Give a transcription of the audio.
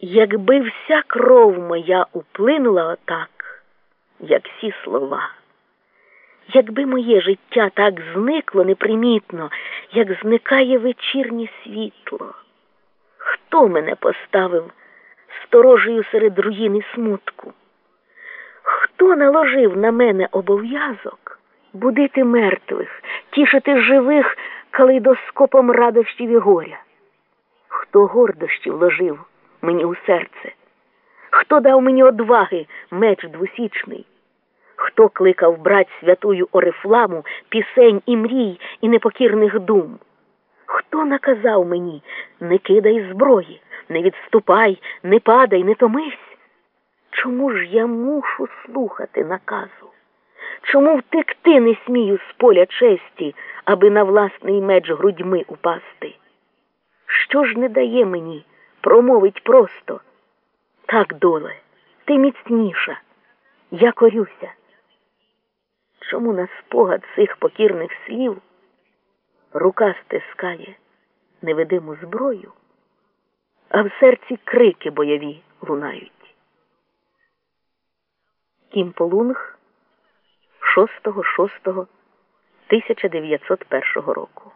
Якби вся кров моя уплинула отак, як всі слова, якби моє життя так зникло непримітно, як зникає вечірнє світло, хто мене поставив сторожею серед руїни смутку? Хто наложив на мене обов'язок будити мертвих, тішити живих калейдоскопом радощів і горя? Хто гордощі вложив мені у серце? Хто дав мені одваги меч двусічний? Хто кликав брать святую Орифламу пісень і мрій, і непокірних дум? Хто наказав мені не кидай зброї, не відступай, не падай, не томись? Чому ж я мушу слухати наказу? Чому втекти не смію з поля честі, аби на власний меч грудьми упасти? Що ж не дає мені промовить просто? Так, доле, ти міцніша, я корюся. Чому на спогад цих покірних слів рука стискає невидиму зброю, а в серці крики бойові лунають? Кімполунг 6.6.1901 року